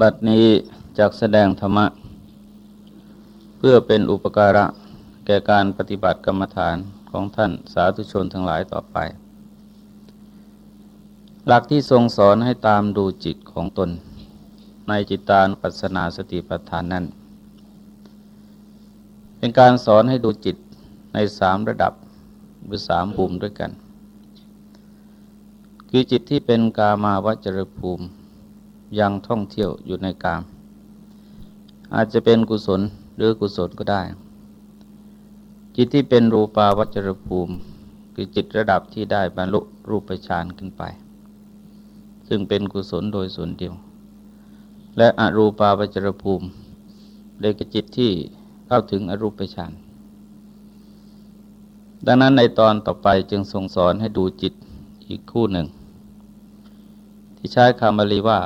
บัดนี้จากแสดงธรรมะ เพื่อเป็นอุปการะแก่การปฏิบัติกรรมฐานของท่านสาธุชนทั้งหลายต่อไป หลักที่ทรงสอนให้ตามดูจิตของตน ในจิตานุปัสสนาสติปัฏฐานนั้น เป็นการสอนให้ดูจิตในสามระดับหรือสามภูมิด้วยกัน คือจิตที่เป็นกามาวจรภูมิ ยังท่องเที่ยวอยู่ในกาม อาจจะเป็นกุศลหรือกุศลก็ได้ จิตที่เป็นรูปาวัจรภูมิ คือจิตระดับที่ได้บรรลุรูปฌานขึ้นไป ซึ่งเป็นกุศลโดยส่วนเดียว และอรูปาวัจรภูมิเลยกจิตที่เข้าถึงอรูปฌานดังนั้นในตอนต่อไปจึงทรงสอนให้ดูจิตอีกคู่หนึ่ง ที่ใช้คำบาลีว่า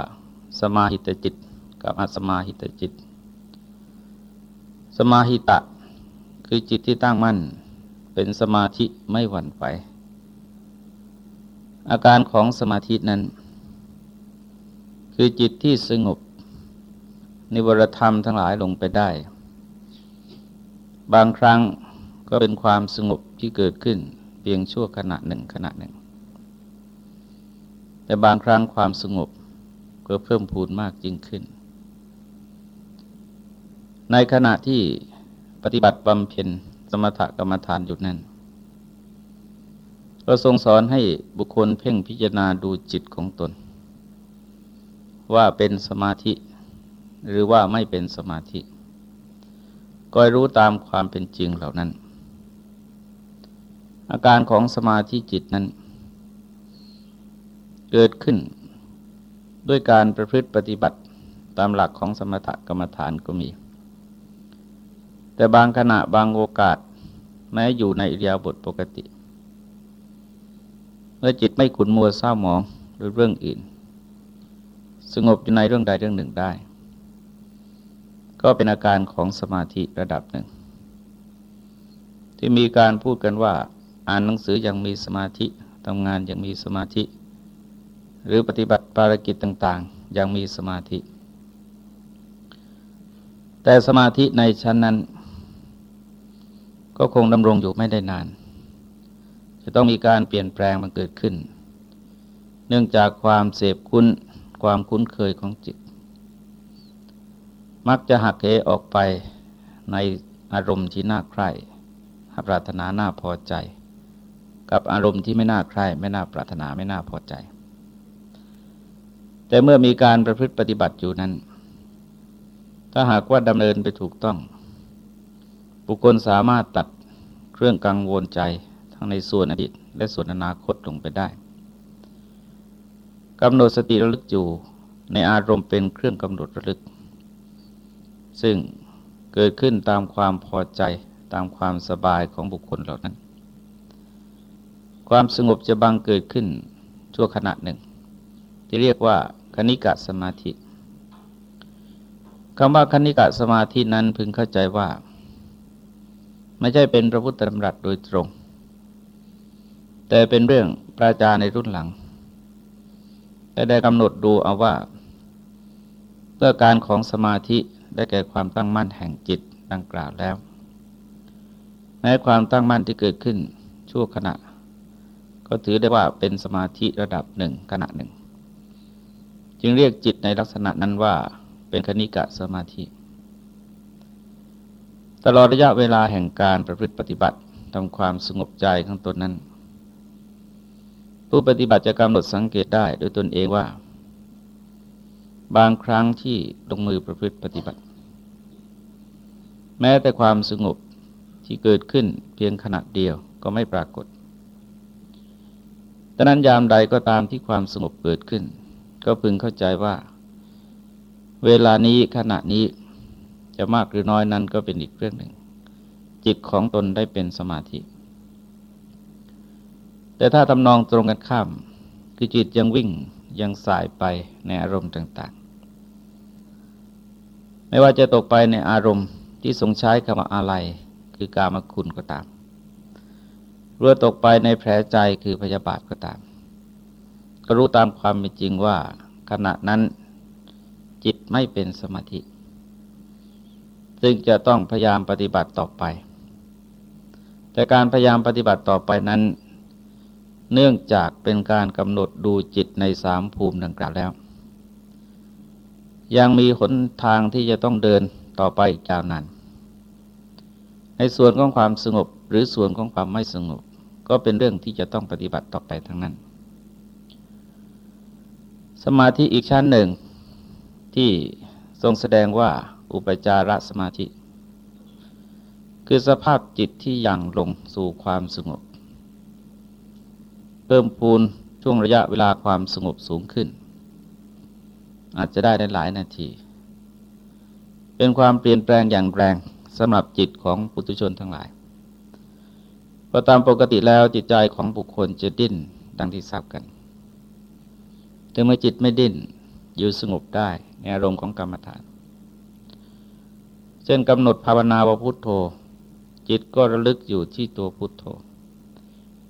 สมาหิตจิต กับอสมาหิตจิต สมาหิตะ คือจิตที่ตั้งมั่น เป็นสมาธิไม่หวั่นไหวอาการของสมาธินั้น คือจิตที่สงบ นิวรธรรมทั้งหลายลงไปได้ บางครั้งก็เป็นความสงบที่เกิดขึ้นเพียงชั่วขณะหนึ่งขณะหนึ่ง แต่บางครั้งความสงบ ก็เพิ่มพูนมากยิ่งขึ้น ในขณะที่ปฏิบัติบำเพ็ญสมถกรรมฐานอยู่นั้นก็ทรงสอนให้บุคคลเพ่งพิจารณาดูจิตของตน ว่าเป็นสมาธิ หรือว่าไม่เป็นสมาธิก็รู้ตามความเป็นจริงเหล่านั้น อาการของสมาธิจิตนั้น เกิดขึ้น ด้วยการประพฤติปฏิบัติตามหลักของสมถกรรมฐานก็มี แต่บางขณะบางโอกาส แม้อยู่ในอิริยาบถปกติ เมื่อจิตไม่ขุนมัวเศร้าหมองหรือเรื่องอื่น สงบอยู่ในเรื่องใดเรื่องหนึ่งได้ ก็เป็นอาการของสมาธิระดับหนึ่ง ที่มีการพูดกันว่า อ่านหนังสืออยังมีสมาธิทำงานอย่างมีสมาธิ หรือปฏิบัติภารกิจต่างๆยังมีสมาธิ แต่สมาธิในชั้นนั้น ก็คงดำรงอยู่ไม่ได้นาน จะต้องมีการเปลี่ยนแปลงมันเกิดขึ้น เนื่องจากความเสพคุ้นความคุ้นเคยของจิต มักจะหักเหออกไปในอารมณ์ที่น่าใคร่ปรารถนาน่าพอใจ กับอารมณ์ที่ไม่น่าใคร่ไม่น่าปรารถนาไม่น่าพอใจ แต่เมื่อมีการประพฤติปฏิบัติอยู่นั้น ถ้าหากว่าดำเนินไปถูกต้อง บุคคลสามารถตัดเครื่องกังวลใจทั้งในส่วนอดีต และส่วนอนาคตลงไปได้กำหนดสติระลึกอยู่ในอารมณ์เป็นเครื่องกำหนดระลึก ซึ่งเกิดขึ้นตามความพอใจตามความสบายของบุคคลเหล่านั้น ความสงบจะบังเกิดขึ้นชั่วขณะหนึ่ง ที่เรียกว่า คณิกะสมาธิคำว่าคณิกะสมาธินั้นพึงเข้าใจว่า ไม่ใช่เป็นพระพุทธธรรมรัตโดยตรง แต่เป็นเรื่องปราจารในรุ่นหลังแต่ได้กำหนดดูเอาว่าเพื่อการของสมาธิได้แก่ความตั้งมั่นแห่งจิตดังกล่าวแล้วแม้ความตั้งมั่นที่เกิดขึ้นชั่วขณะ ก็ถือได้ว่าเป็นสมาธิระดับหนึ่งขณะหนึ่ง จึงเรียกจิตในลักษณะนั้นว่าเป็นคณิกะสมาธิ ตลอดระยะเวลาแห่งการประพฤติปฏิบัติทำความสงบใจของตนนั้น ผู้ปฏิบัติจะกำหนดสังเกตได้โดยตนเองว่า บางครั้งที่ลงมือประพฤติปฏิบัติ แม้แต่ความสงบที่เกิดขึ้นเพียงขณะเดียวก็ไม่ปรากฏดังนั้นยามใดก็ตามที่ความสงบเกิดขึ้น ก็พึงเข้าใจว่า เวลานี้ขณะนี้จะมากหรือน้อยนั้นก็เป็นอีกเรื่องหนึ่ง จิตของตนได้เป็นสมาธิ แต่ถ้าทำนองตรงกันข้าม คือจิตยังวิ่งยังสายไปในอารมณ์ต่าง ๆ ไม่ว่าจะตกไปในอารมณ์ที่ทรงใช้คำว่าอะไร คือกามคุณก็ตามรือตกไปในแผลใจคือพยาบาทก็ตาม ก็รู้ตามความเป็นจริงว่า ขณะนั้นจิตไม่เป็นสมาธิ ซึ่งจะต้องพยายามปฏิบัติต่อไป แต่การพยายามปฏิบัติต่อไปนั้น เนื่องจากเป็นการกำหนดดูจิตในสามภูมิดังกล่าวแล้ว ยังมีหนทางที่จะต้องเดินต่อไปอีกยาวนานในส่วนของความสงบหรือส่วนของความไม่สงบ ก็เป็นเรื่องที่จะต้องปฏิบัติต่อไปทั้งนั้น สมาธิอีกชั้นหนึ่งที่ทรงแสดงว่าอุปจารสมาธิ คือสภาพจิตที่ยังลงสู่ความสงบ เพิ่มพูนช่วงระยะเวลาความสงบสูงขึ้น อาจจะได้ในหลายนาที เป็นความเปลี่ยนแปลงอย่างแรงสำหรับจิตของปุถุชนทั้งหลายเพราะตามปกติแล้วจิตใจของบุคคลจะดิ้นดังที่ทราบกัน แต่เมื่อจิตไม่ดิ้นอยู่สงบได้ในอารมณ์ของกรรมฐาน เช่นกำหนดภาวนาว่าพุทโธ จิตก็ระลึกอยู่ที่ตัวพุทโธ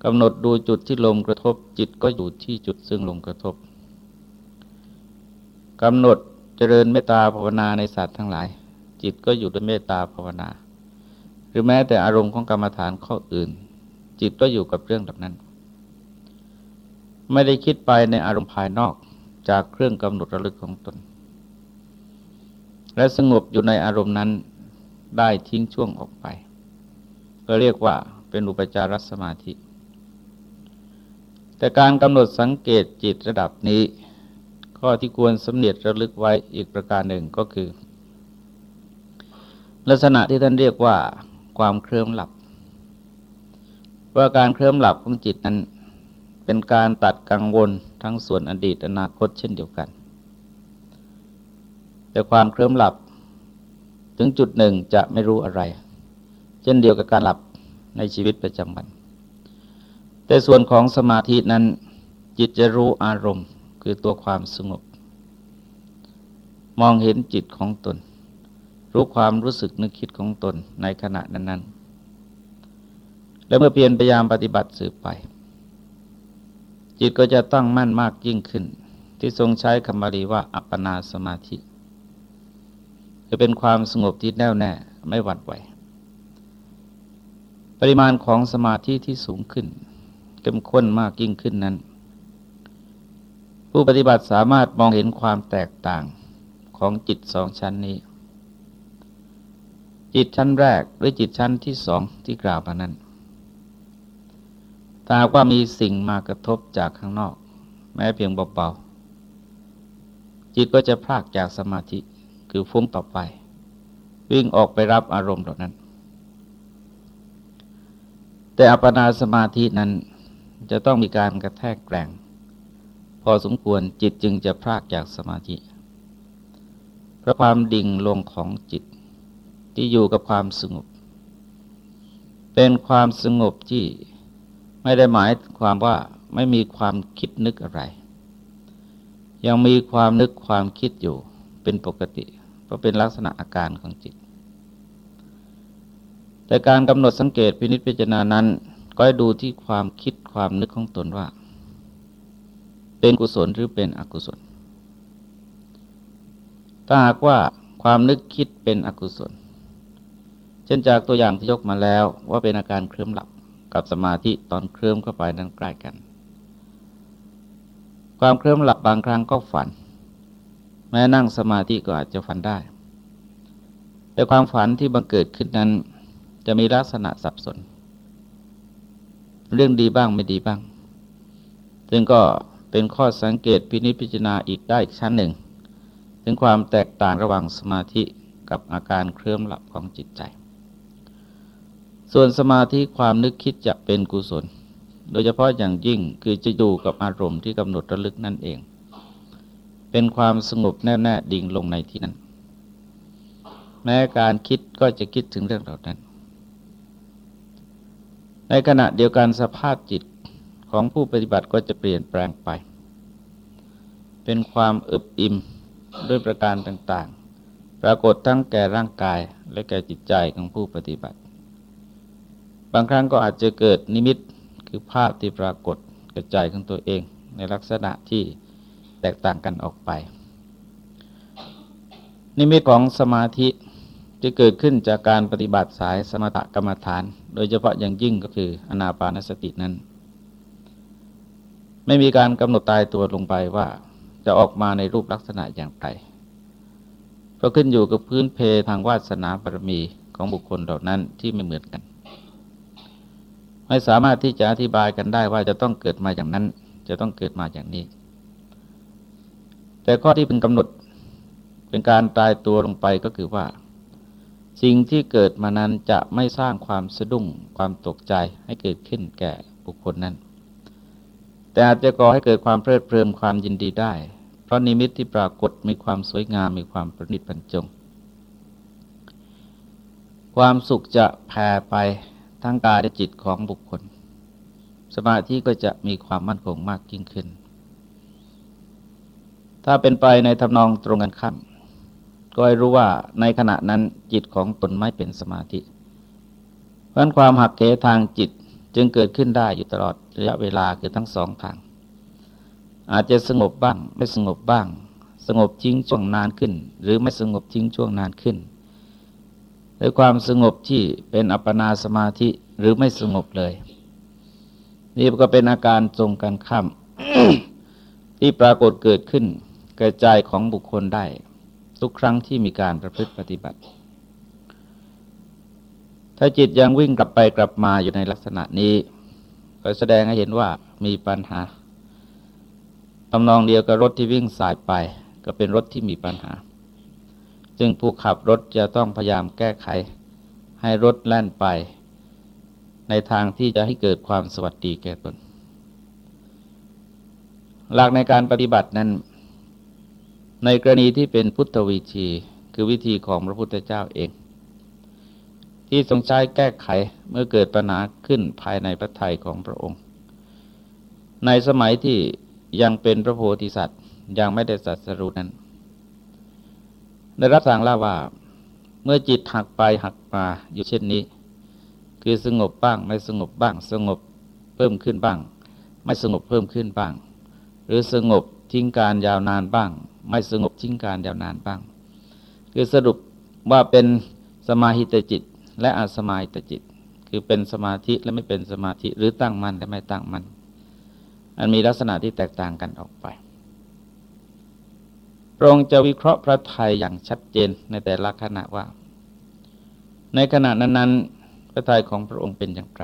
กำหนดดูจุดที่ลมกระทบ จิตก็อยู่ที่จุดซึ่งลมกระทบกำหนดเจริญเมตตาภาวนาในสัตว์ทั้งหลาย จิตก็อยู่ด้วยเมตตาภาวนา หรือแม้แต่อารมณ์ของกรรมฐานข้ออื่น จิตก็อยู่กับเรื่องแบบนั้น ไม่ได้คิดไปในอารมณ์ภายนอกจากเครื่องกำหนดระลึกของตน และสงบอยู่ในอารมณ์นั้นได้ทิ้งช่วงออกไป ก็เรียกว่าเป็นอุปจารสมาธิ แต่การกำหนดสังเกตจิตระดับนี้ ข้อที่ควรสำเนียระลึกไว้อีกประการหนึ่งก็คือ ลักษณะที่ท่านเรียกว่าความเคลิ้มหลับ ว่าการเคลิ้มหลับของจิตนั้น เป็นการตัดกังวลทั้งส่วนอดีตอนาคตเช่นเดียวกัน แต่ความเคลิ้มหลับถึงจุดหนึ่งจะไม่รู้อะไร เช่นเดียวกับการหลับในชีวิตประจำวัน แต่ส่วนของสมาธินั้นจิตจะรู้อารมณ์คือตัวความสงบ มองเห็นจิตของตน รู้ความรู้สึกนึกคิดของตนในขณะนั้น ๆ และเมื่อเปลี่ยนพยายามปฏิบัติสืบไป จิตก็จะตั้งมั่นมากยิ่งขึ้น ที่ทรงใช้คำบาลีว่าอัปปนาสมาธิ จะเป็นความสงบที่แน่วแน่ไม่หวั่นไหวปริมาณของสมาธิที่สูงขึ้นเข้มข้นมากยิ่งขึ้นนั้น ผู้ปฏิบัติสามารถมองเห็นความแตกต่างของจิตสองชั้นนี้ จิตชั้นแรกหรือจิตชั้นที่สองที่กล่าวมานั้น ถ้าว่ามีสิ่งมากระทบจากข้างนอก แม้เพียงเบาๆจิตก็จะพลากจากสมาธิคือฟุ้งต่อไป วิ่งออกไปรับอารมณ์เหล่านั้น แต่อัปปนาสมาธินั้นจะต้องมีการกระแทกแกรงพอสมควรจิตจึงจะพลากจากสมาธิเพราะความดิ่งลงของจิตที่อยู่กับความสงบ เป็นความสงบที่ ไม่ได้หมายความว่าไม่มีความคิดนึกอะไร ยังมีความนึกความคิดอยู่เป็นปกติเพราะเป็นลักษณะอาการของจิต แต่การกำหนดสังเกตพินิจพิจารณานั้น ก็ให้ดูที่ความคิดความนึกของตนว่า เป็นกุศลหรือเป็นอกุศล ถ้าหากว่าความนึกคิดเป็นอกุศล เช่นจากตัวอย่างที่ยกมาแล้วว่าเป็นอาการเคลิ้มหลับ กับสมาธิตอนเคลิ้มเข้าไปนั้นใกล้กัน ความเคลิ้มหลับบางครั้งก็ฝัน แม้นั่งสมาธิก็อาจจะฝันได้ แต่ความฝันที่บังเกิดขึ้นนั้น จะมีลักษณะสับสน เรื่องดีบ้างไม่ดีบ้าง ซึ่งก็เป็นข้อสังเกตพินิจพิจารณาอีกได้อีกชั้นหนึ่ง ถึงความแตกต่างระหว่างสมาธิกับอาการเคลิ้มหลับของจิตใจ ส่วนสมาธิความนึกคิดจะเป็นกุศล โดยเฉพาะอย่างยิ่งคือจะอยู่กับอารมณ์ที่กำหนดระลึกนั่นเอง เป็นความสงบแน่แน่ดิ่งลงในที่นั้น แม้การคิดก็จะคิดถึงเรื่องเหล่านั้น ในขณะเดียวกันสภาพจิตของผู้ปฏิบัติก็จะเปลี่ยนแปลงไป เป็นความอึบอิ่มด้วยประการต่างๆ ปรากฏทั้งแก่ร่างกายและแก่จิตใจของผู้ปฏิบัติ บางครั้งก็อาจจะเกิดนิมิตคือภาพที่ปรากฏกระจายของตัวเองในลักษณะที่แตกต่างกันออกไป นิมิตของสมาธิจะเกิดขึ้นจากการปฏิบัติสายสมถกรรมฐาน โดยเฉพาะอย่างยิ่งก็คืออนาปานสตินั้น ไม่มีการกำหนดตายตัวลงไปว่าจะออกมาในรูปลักษณะอย่างไรเพราะขึ้นอยู่กับพื้นเพทางวาสนาบารมีของบุคคลเหล่านั้นที่ไม่เหมือนกัน ไม่สามารถที่จะอธิบายกันได้ว่าจะต้องเกิดมาอย่างนั้น จะต้องเกิดมาอย่างนี้ แต่ข้อที่เป็นกำหนดเป็นการตายตัวลงไปก็คือว่า สิ่งที่เกิดมานั้นจะไม่สร้างความสะดุ้งความตกใจให้เกิดขึ้นแก่บุคคลนั้น แต่อาจจะก่อให้เกิดความเพลิดเพลินความยินดีได้ เพราะนิมิตที่ปรากฏมีความสวยงามมีความประณีตบรรจง ความสุขจะแผ่ไป ทั้งกายและจิตของบุคคล สมาธิก็จะมีความมั่นคงมากยิ่งขึ้น ถ้าเป็นไปในทำนองตรงกันข้ามก็ให้รู้ว่าในขณะนั้นจิตของตนไม่เป็นสมาธิ เพราะความหักเหทางจิตจึงเกิดขึ้นได้อยู่ตลอดระยะเวลาคือทั้งสองทาง อาจจะสงบบ้างไม่สงบบ้าง สงบทิ้งช่วงนานขึ้น หรือไม่สงบทิ้งช่วงนานขึ้น ด้วยความสงบที่เป็นอัปปนาสมาธิหรือไม่สงบเลย นี่ก็เป็นอาการทรงกันข้ามที่ปรากฏเกิดขึ้นกระจายของบุคคลได้ ทุกครั้งที่มีการประพฤติปฏิบัติ ถ้าจิตยังวิ่งกลับไปกลับมาอยู่ในลักษณะนี้ ก็แสดงให้เห็นว่ามีปัญหาตำนองเดียวกับรถที่วิ่งสายไป ก็เป็นรถที่มีปัญหา จึงผู้ขับรถจะต้องพยายามแก้ไข ให้รถแล่นไป ในทางที่จะให้เกิดความสวัสดีแก่ตน หลักในการปฏิบัตินั้น ในกรณีที่เป็นพุทธวิธีคือวิธีของพระพุทธเจ้าเอง ที่ทรงใช้แก้ไขเมื่อเกิดปัญหาขึ้นภายในพระทัยของพระองค์ ในสมัยที่ยังเป็นพระโพธิสัตว์ยังไม่ได้สัตสรุนั้น ได้รับสั่งเล่าว่า เมื่อจิตหักไปหักมาอยู่เช่นนี้ คือสงบบ้างไม่สงบบ้าง สงบเพิ่มขึ้นบ้าง ไม่สงบเพิ่มขึ้นบ้าง หรือสงบทิ้งการยาวนานบ้าง ไม่สงบทิ้งการยาวนานบ้าง คือสรุปว่าเป็นสมาหิตจิต และอสมาหิตจิต คือเป็นสมาธิและไม่เป็นสมาธิหรือตั้งมั่นและไม่ตั้งมั่นอันมีลักษณะที่แตกต่างกันออกไป ระองค์จะวิเคราะห์พระไทยอย่างชัดเจนในแต่ละขณะว่า ในขณะนั้นๆ พระไทยของพระองค์เป็นอย่างไร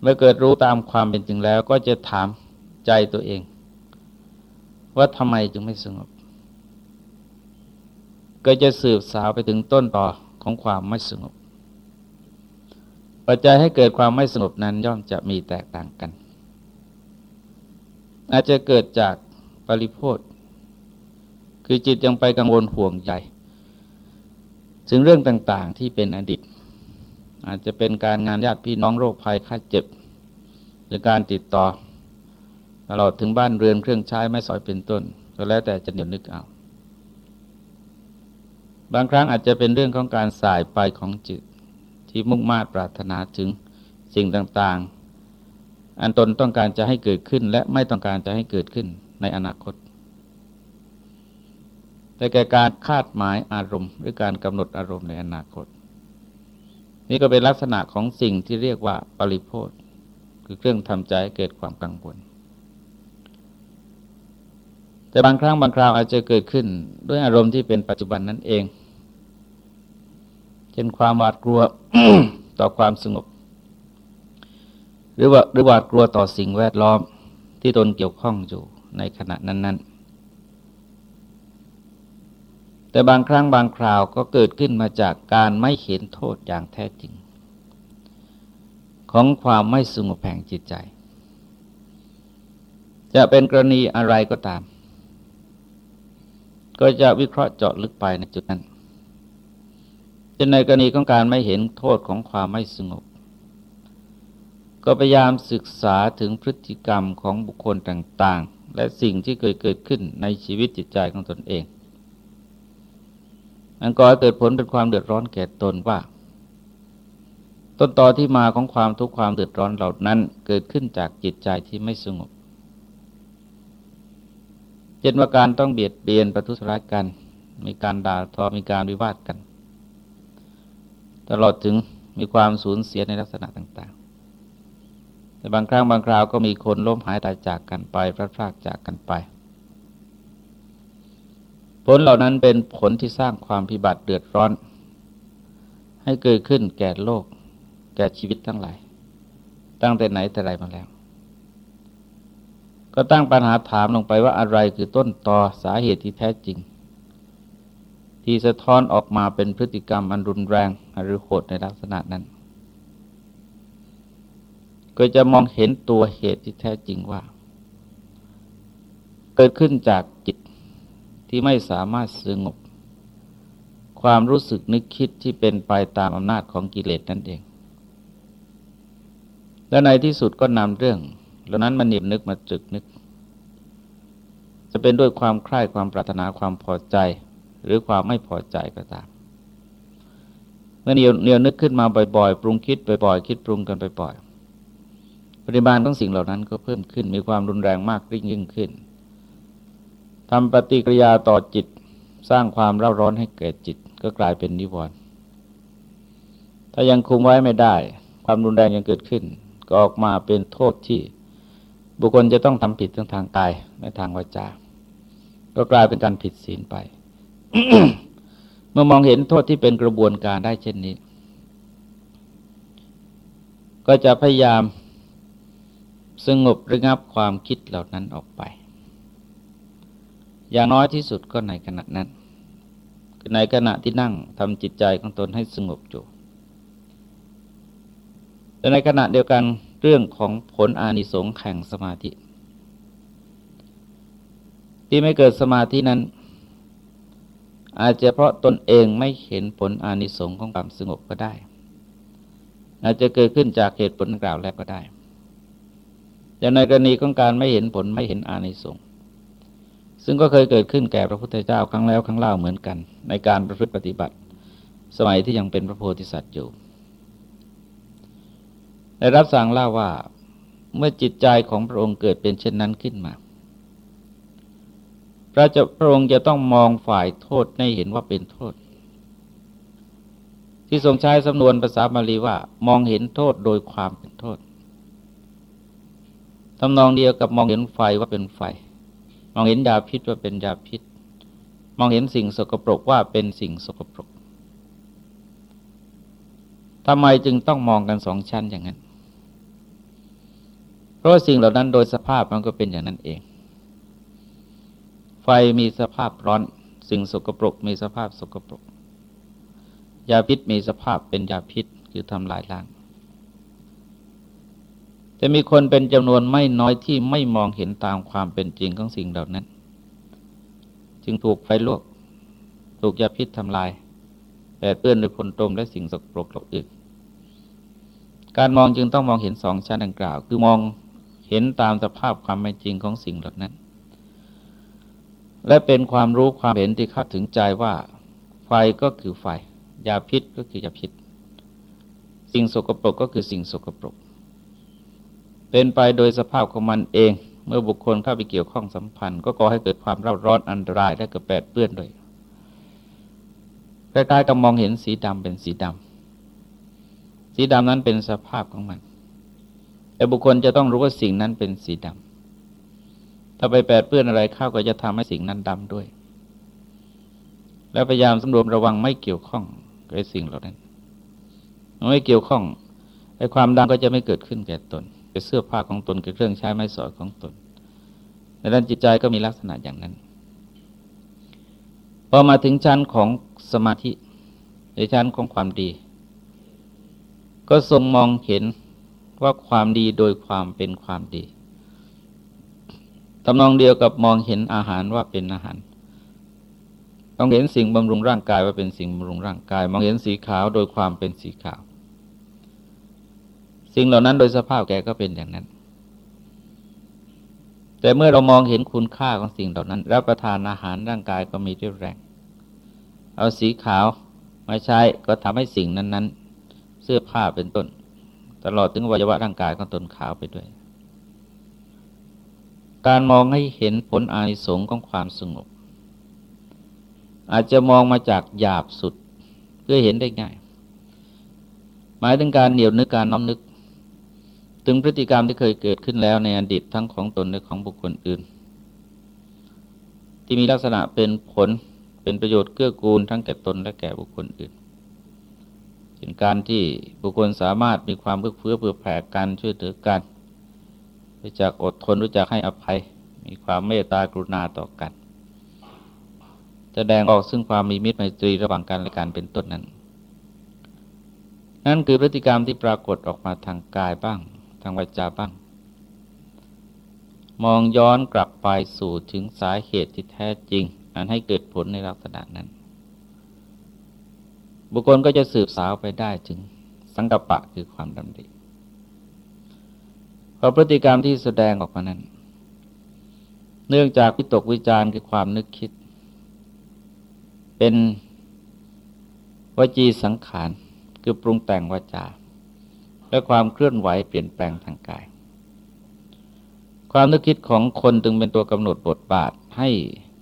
เมื่อเกิดรู้ตามความเป็นจริงแล้วก็จะถามใจตัวเอง ว่าทำไมจึงไม่สงบ ก็จะสืบสาวไปถึงต้นต่อของความไม่สงบ ปัจจัยให้เกิดความไม่สงบนั้นย่อมจะมีแตกต่างกัน อาจจะเกิดจากปริโภท คือจิตยังไปกังวลห่วงใยถึงเรื่องต่าง ๆ ที่เป็นอดีต อาจจะเป็นการงานญาติพี่น้องโรคภัยค่าเจ็บ หรือการติดต่อ ตลอดถึงบ้านเรือนเครื่องใช้ไม่สอยเป็นต้น ก็แล้วแต่จะเดี๋ยวนึกเอา บางครั้งอาจจะเป็นเรื่องของการสายไปของจิตที่มุ่งมา่ปรารถนาถึงสิ่งต่าง ๆ อันตนต้องการจะให้เกิดขึ้นและไม่ต้องการจะให้เกิดขึ้นในอนาคต แต่แก่การคาดหมายอารมณ์ หรือการกำหนดอารมณ์ในอนาคต นี่ก็เป็นลักษณะของสิ่งที่เรียกว่าปริโพธคือเครื่องทำใจเกิดความกังวลแต่บางครั้งบางคราวอาจจะเกิดขึ้นด้วยอารมณ์ที่เป็นปัจจุบันนั่นเองเช่นความหวาดกลัวต่อความสงบ หรือว่าหรือหวาดกลัวต่อสิ่งแวดล้อมที่ตนเกี่ยวข้องอยู่ในขณะนั้นๆ แต่บางครั้งบางคราวก็เกิดขึ้นมาจากการไม่เห็นโทษอย่างแท้จริง ของความไม่สงบแห่งจิตใจ จะเป็นกรณีอะไรก็ตาม ก็จะวิเคราะห์เจาะลึกไปในจุดนั้นจนในกรณีของการไม่เห็นโทษของความไม่สงบ ก็พยายามศึกษาถึงพฤติกรรมของบุคคลต่าง ๆ และสิ่งที่เคยเกิดขึ้นในชีวิตจิตใจของตนเอง อันก่อให้เกิดผลเป็นความเดือดร้อนแก่ตนว่า ต้นตอที่มาของความทุกข์ความเดือดร้อนเหล่านั้น เกิดขึ้นจากจิตใจที่ไม่สงบเช่นว่าการต้องเบียดเบียนประทุษร้ายกัน มีการด่าทอมีการวิวาทกัน ตลอดถึงมีความสูญเสียในลักษณะต่างๆ แต่บางครั้งบางคราวก็มีคนล้มหายตายจากกันไปพลาดพลาดจากกันไป ผลเหล่านั้นเป็นผลที่สร้างความพิบัติเดือดร้อน ให้เกิดขึ้นแก่โลก แก่ชีวิตทั้งหลาย ตั้งแต่ไหนแต่ไรมาแล้ว ก็ตั้งปัญหาถามลงไปว่าอะไรคือต้นตอสาเหตุที่แท้จริง ที่สะท้อนออกมาเป็นพฤติกรรมอันรุนแรงหรือโหดในลักษณะนั้น ก็จะมองเห็นตัวเหตุที่แท้จริงว่า เกิดขึ้นจาก ที่ไม่สามารถสงบ ความรู้สึกนึกคิดที่เป็นไปตามอำนาจของกิเลสนั่นเอง และในที่สุดก็นำเรื่องเหล่านั้นมาหนิบนึกมาจึกนึก จะเป็นด้วยความใคร่ความปรารถนาความพอใจ หรือความไม่พอใจก็ตามเมื่อเนียวเนียวนึกขึ้นมาบ่อยๆ ปรุงคิดบ่อยๆ คิดปรุงกันบ่อยๆปริมาณของสิ่งเหล่านั้นก็เพิ่มขึ้น มีความรุนแรงมากยิ่งขึ้น ทำปฏิกิริยาต่อจิตสร้างความร่าร้อนให้เกิดจิตก็กลายเป็นนิวรณ์ถ้ายังคุมไว้ไม่ได้ ความรุนแรงยังเกิดขึ้น ก็ออกมาเป็นโทษที่บุคคลจะต้องทำผิดทั้งทางกายและทางวาจา ก็กลายเป็นการผิดศีลไป เมื่อมองเห็นโทษที่เป็นกระบวนการได้เช่นนี้ ก็จะพยายามสงบระงับความคิดเหล่านั้นออกไป อย่างน้อยที่สุดก็ในขณะนั้น ในขณะที่นั่งทำจิตใจของตนให้สงบอยู่แต่ในขณะเดียวกันเรื่องของผลอานิสงส์แข่งสมาธิ ที่ไม่เกิดสมาธินั้น อาจจะเพราะตนเองไม่เห็นผลอานิสงส์ของความสงบก็ได้ อาจจะเกิดขึ้นจากเหตุผลกล่าวแล้วก็ได้แต่ในกรณีของการไม่เห็นผลไม่เห็นอานิสงส์ ซึ่งก็เคยเกิดขึ้นแก่พระพุทธเจ้าครั้งแล้วครั้งเล่าเหมือนกัน ในการประพฤติปฏิบัติ สมัยที่ยังเป็นพระโพธิสัตว์อยู่ได้รับสั่งเล่าว่าเมื่อจิตใจของพระองค์เกิดเป็นเช่นนั้นขึ้นมา พระเจ้าพระองค์จะต้องมองฝ่ายโทษให้เห็นว่าเป็นโทษ ที่ทรงใช้สำนวนภาษาบาลีว่า มองเห็นโทษโดยความเป็นโทษทำนองเดียวกับมองเห็นไฟว่าเป็นไฟ มองเห็นยาพิษว่าเป็นยาพิษ มองเห็นสิ่งสกปรกว่าเป็นสิ่งสกปรกทำไมจึงต้องมองกันสองชั้นอย่างนั้น เพราะสิ่งเหล่านั้นโดยสภาพมันก็เป็นอย่างนั้นเอง ไฟมีสภาพร้อน สิ่งสกปรกมีสภาพสกปรก ยาพิษมีสภาพเป็นยาพิษคือทำลายล้าง แต่มีคนเป็นจำนวนไม่น้อยที่ไม่มองเห็นตามความเป็นจริงของสิ่งเหล่านั้น จึงถูกไฟลวก ถูกยาพิษทำลายแปดเปื้อนด้วยคนตมและสิ่งสกปรกหลกอื่นการมองจึงต้องมองเห็นสองชั้นดังกล่าว คือมองเห็นตามสภาพความเป็นจริงของสิ่งเหล่านั้น และเป็นความรู้ความเห็นที่เข้าถึงใจว่า ไฟก็คือไฟ ยาพิษก็คือยาพิษ สิ่งสกปรกก็คือสิ่งสกปรก เป็นไปโดยสภาพของมันเอง เมื่อบุคคลเข้าไปเกี่ยวข้องสัมพันธ์ ก็ก่อให้เกิดความร้าร้อนอันตรายและเกิดแปดเปื้อนด้วยคล้ๆกับมองเห็นสีดำเป็นสีดำสีดำนั้นเป็นสภาพของมัน แต่บุคคลจะต้องรู้ว่าสิ่งนั้นเป็นสีดำถ้าไปแปดเปื้อนอะไรเข้าก็จะทำให้สิ่งนั้นดำด้วย แล้วพยายามสำรวมระวังไม่เกี่ยวข้องกับสิ่งเหล่านั้น ไม่เกี่ยวข้องไอ้ความดำก็จะไม่เกิดขึ้นแก่ตน เป็นเสื้อผ้าของตนกับเครื่องใช้ไม้สอยของตนในด้านจิตใจก็มีลักษณะอย่างนั้นพอมาถึงชั้นของสมาธิในชั้นของความดี ก็ทรงมองเห็นว่าความดีโดยความเป็นความดีตำนองเดียวกับมองเห็นอาหารว่าเป็นอาหาร ต้องเห็นสิ่งบำรุงร่างกายว่าเป็นสิ่งบำรุงร่างกาย มองเห็นสีขาวโดยความเป็นสีขาว สิ่งเหล่านั้นโดยสภาพแกก็เป็นอย่างนั้น แต่เมื่อเรามองเห็นคุณค่าของสิ่งเหล่านั้น รับประทานอาหารร่างกายก็มีเรี่ยวแรง เอาสีขาวมาใช้ก็ทำให้สิ่งนั้น ๆ เสื้อผ้าเป็นต้น ตลอดถึงวัยวะร่างกายของตนขาวไปด้วย การมองให้เห็นผลอานิสงส์ของความสงบ อาจจะมองมาจากหยาบสุดเพื่อเห็นได้ง่าย หมายถึงการเหนียวนึกการน้อมนึก ถึงพฤติกรรมที่เคยเกิดขึ้นแล้วในอดีตทั้งของตนและของบุคคลอื่น ที่มีลักษณะเป็นผลเป็นประโยชน์เกื้อกูลทั้งแก่ตนและแก่บุคคลอื่นเช่นการที่บุคคลสามารถมีความเพื่อเพื่อเผื่อแผ่กันช่วยเหลือกันรู้จักอดทนรู้จักให้อภัย มีความเมตตากรุณาต่อกัน แสดงออกซึ่งความมีมิตรไมตรีระหว่างกันและกันเป็นต้นนั้น นั่นคือพฤติกรรมที่ปรากฏออกมาทางกายบ้าง ทางวาจาบ้าง มองย้อนกลับไปสู่ถึงสาเหตุที่แท้จริง อันให้เกิดผลในลักษณะนั้น บุคคลก็จะสืบสาวไปได้ถึงสังกปะคือความดำริเพราะพฤติกรรมที่แสดงออกมานั้น เนื่องจากวิตกวิจารคือความนึกคิด เป็นวจีสังขารคือปรุงแต่งวาจา และความเคลื่อนไหวเปลี่ยนแปลงทางกาย ความนึกคิดของคนจึงเป็นตัวกำหนดบทบาทให้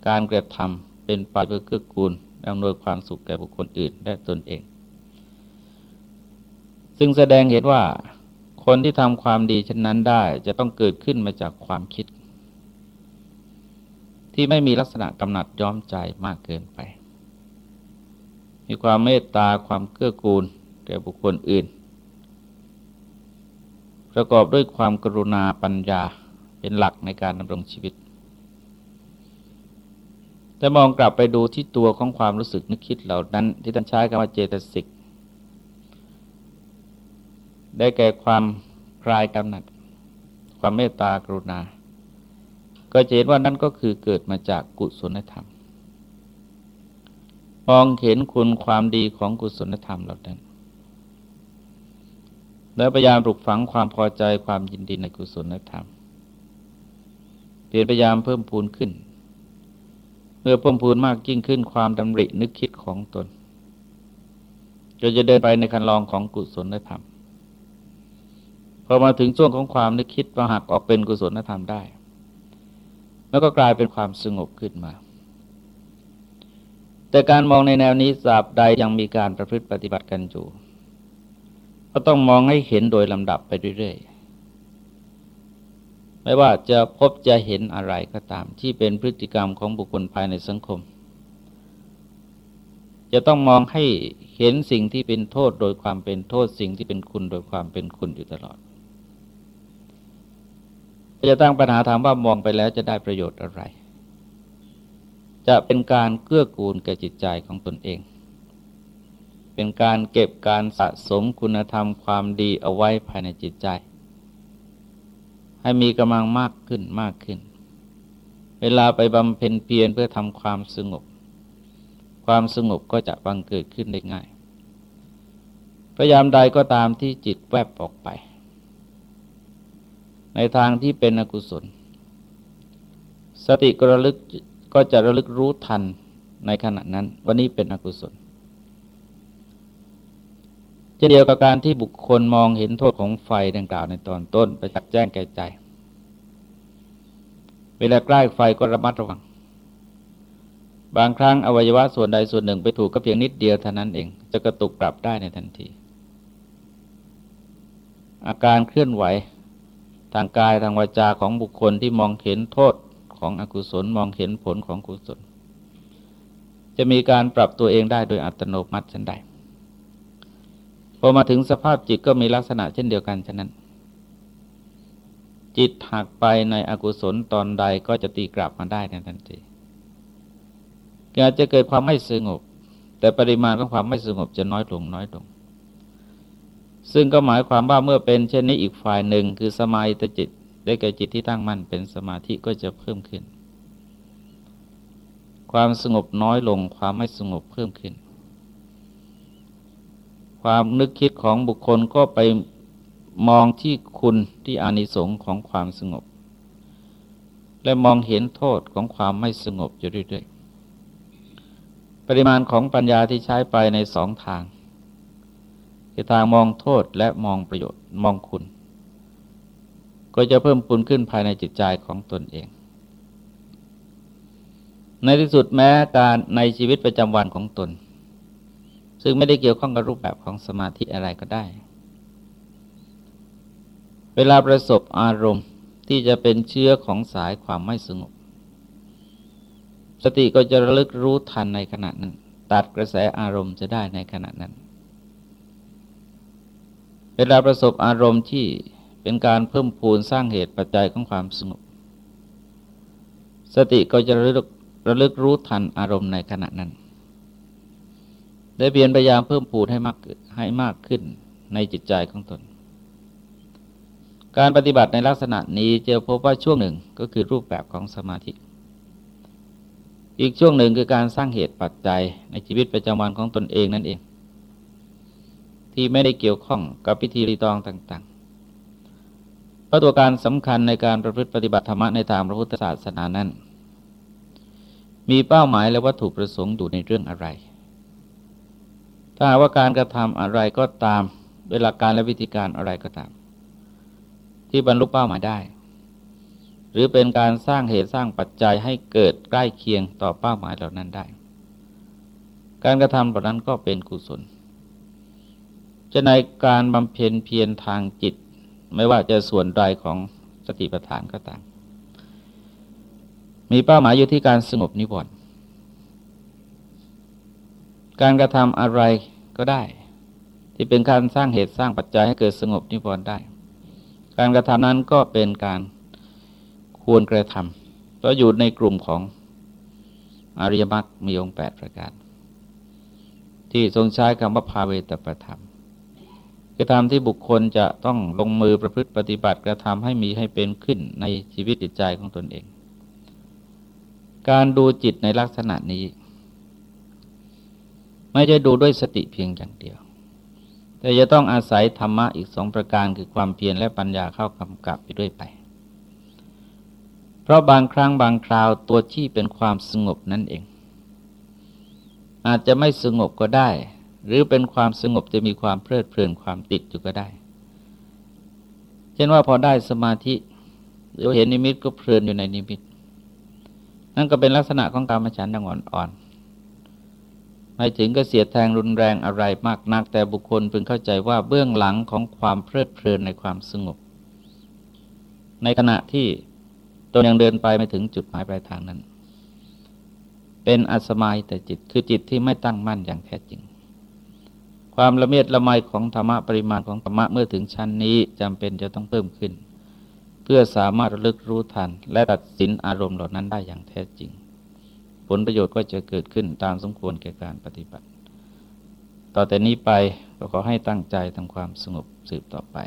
การกระทำเป็นไปเพื่อเกื้อกูลอำนวยความสุขแก่บุคคลอื่นและตนเอง ซึ่งแสดงเห็นว่าคนที่ทำความดีเช่นนั้นได้จะต้องเกิดขึ้นมาจากความคิด ที่ไม่มีลักษณะกำหนัดย้อมใจมากเกินไป มีความเมตตาความเกื้อกูลแก่บุคคลอื่น ประกอบด้วยความกรุณาปัญญาเป็นหลักในการดำรงชีวิต แต่มองกลับไปดูที่ตัวของความรู้สึกนึกคิดเหล่านั้น ที่ท่านใช้คำว่าเจตสิก ได้แก่ความคลายกำหนัด ความเมตตากรุณา ก็จะเห็นว่านั่นก็คือเกิดมาจากกุศลธรรม มองเห็นคุณความดีของกุศลธรรมเหล่านั้น แล้วพยายามปลุกฝังความพอใจความยินดีในกุศลธรรมเปลี่ยนพยายามเพิ่มพูนขึ้น เมื่อเพิ่มพูนมากยิ่งขึ้นความดำรินึกคิดของตนก็จะเดินไปในคันลองของกุศลธรรมพอมาถึงช่วงของความนึกคิดประหักออกเป็นกุศลธรรมได้ แล้วก็กลายเป็นความสงบขึ้นมา แต่การมองในแนวนี้สาบใดยังมีการประพฤติปฏิบัติกันอยู่ ก็ต้องมองให้เห็นโดยลำดับไปเรื่อยๆ ไม่ว่าจะพบจะเห็นอะไรก็ตามที่เป็นพฤติกรรมของบุคคลภายในสังคม จะต้องมองให้เห็นสิ่งที่เป็นโทษโดยความเป็นโทษสิ่งที่เป็นคุณโดยความเป็นคุณอยู่ตลอด จะตั้งปัญหาถามว่ามองไปแล้วจะได้ประโยชน์อะไร จะเป็นการเกื้อกูลแก่จิตใจของตนเอง เป็นการเก็บการสะสมคุณธรรมความดีเอาไว้ภายในจิตใจ ให้มีกำลังมากขึ้นมากขึ้น เวลาไปบำเพ็ญเพียรเพื่อทำความสงบ ความสงบก็จะบังเกิดขึ้นได้ง่าย พยายามใดก็ตามที่จิตแวบออกไป ในทางที่เป็นอกุศล สติกระลึกก็จะระลึกรู้ทันในขณะนั้นวันนี้เป็นอกุศล ช่นเดียวกับการที่บุคคลมองเห็นโทษของไฟดังกล่าวในตอนต้นไปจักแจ้งแก่ใจ เวลาใกล้ไฟก็ระมัดระวัง บางครั้งอวัยวะส่วนใดส่วนหนึ่งไปถูกก็เพียงนิดเดียวเท่านั้นเอง จะกระตุกกลับได้ในทันที อาการเคลื่อนไหว ทางกายทางวาจาของบุคคลที่มองเห็นโทษของอกุศลมองเห็นผลของกุศล จะมีการปรับตัวเองได้โดยอัตโนมัติเช่นใด พอมาถึงสภาพจิตก็มีลักษณะเช่นเดียวกันฉะนั้น จิตหักไปในอกุศลตอนใดก็จะตีกลับมาได้ในทันทีอาจจะเกิดความไม่สงบ แต่ปริมาณของความไม่สงบจะน้อยลงน้อยลงซึ่งก็หมายความว่าเมื่อเป็นเช่นนี้อีกฝ่ายหนึ่งคือสมาธิจิต ได้แก่จิตที่ตั้งมั่นเป็นสมาธิก็จะเพิ่มขึ้น ความสงบน้อยลงความไม่สงบเพิ่มขึ้น ความนึกคิดของบุคคลก็ไปมองที่คุณที่อานิสงส์ของความสงบ และมองเห็นโทษของความไม่สงบอยู่เรื่อยๆ ปริมาณของปัญญาที่ใช้ไปในสองทาง คือทางมองโทษและมองประโยชน์มองคุณ ก็จะเพิ่มพูนขึ้นภายในจิตใจของตนเอง ในที่สุดแม้การในชีวิตประจำวันของตน ซึ่งไม่ได้เกี่ยวข้องกับรูปแบบของสมาธิอะไรก็ได้ เวลาประสบอารมณ์ที่จะเป็นเชื้อของสายความไม่สงบ สติก็จะระลึกรู้ทันในขณะนั้น ตัดกระแสอารมณ์จะได้ในขณะนั้น เวลาประสบอารมณ์ที่เป็นการเพิ่มพูนสร้างเหตุปัจจัยของความสงบ สติก็จะระลึกระลึกรู้ทันอารมณ์ในขณะนั้น ได้เพียรพยายามเพิ่มพูนให้มากให้มากขึ้นในจิตใจของตน การปฏิบัติในลักษณะนี้จอพบว่าช่วงหนึ่งก็คือรูปแบบของสมาธิ อีกช่วงหนึ่งคือการสร้างเหตุปัจจัยในชีวิตประจำวันของตนเองนั่นเอง ที่ไม่ได้เกี่ยวข้องกับพิธีรีตองต่างๆ เพราะตัวการสำคัญในการประพฤติปฏิบัติธรรมในทางพระพุทธศาสนานั้น มีเป้าหมายและวัตถุประสงค์อยู่ในเรื่องอะไร ถ้าว่าการกระทำอะไรก็ตามเวลาการและวิธีการอะไรก็ตาม ที่บรรลุเป้าหมายได้ หรือเป็นการสร้างเหตุสร้างปัจจัยให้เกิดใกล้เคียงต่อเป้าหมายเหล่านั้นได้ การกระทำเหล่านั้นก็เป็นกุศล จะในการบำเพ็ญเพียรทางจิต ไม่ว่าจะส่วนใดของสติปัฏฐานก็ตาม มีเป้าหมายอยู่ที่การสงบนิวรณ์การกระทำอะไร ก็ได้ ที่เป็นการสร้างเหตุสร้างปัจจัยให้เกิดสงบนิวรณ์ได้ การกระทำนั้นก็เป็นการควรกระทำเพราะอยู่ในกลุ่มของอริยมรรคมีองค์แปดประการ ที่ทรงใช้คำว่าภาเวตประธรรมกระทำที่บุคคลจะต้องลงมือประพฤติปฏิบัติกระทำให้มีให้เป็นขึ้นในชีวิตจิตใจของตนเอง การดูจิตในลักษณะนี้ ไม่ได้ดูด้วยสติเพียงอย่างเดียว แต่จะต้องอาศัยธรรมะอีกสองประการคือความเพียรและปัญญาเข้ากำกับไปด้วยไป เพราะบางครั้งบางคราวตัวที่เป็นความสงบนั่นเอง อาจจะไม่สงบก็ได้ หรือเป็นความสงบจะมีความเพลิดเพลินความติดอยู่ก็ได้ เช่นว่าพอได้สมาธิหรือเห็นนิมิตก็เพลินอยู่ในนิมิต นั่นก็เป็นลักษณะของการมฉันดังอ่อน ๆไม่ถึงก็เสียแทงรุนแรงอะไรมากนัก แต่บุคคลพึงเข้าใจว่าเบื้องหลังของความเพลิดเพลินในความสงบ ในขณะที่ตนยังเดินไปไม่ถึงจุดหมายปลายทางนั้น เป็นอัศมายแต่จิตคือจิตที่ไม่ตั้งมั่นอย่างแท้จริง ความละเมียดละไมของธรรมะปริมาณของธรรมะเมื่อถึงชั้นนี้จำเป็นจะต้องเพิ่มขึ้น เพื่อสามารถระลึกรู้ทัน และตัดสินอารมณ์เหล่านั้นได้อย่างแท้จริง ผลประโยชน์ก็จะเกิดขึ้นตามสมควรแก่การปฏิบัติ ต่อแต่นี้ไปก็ขอให้ตั้งใจทำความสงบสืบต่อไป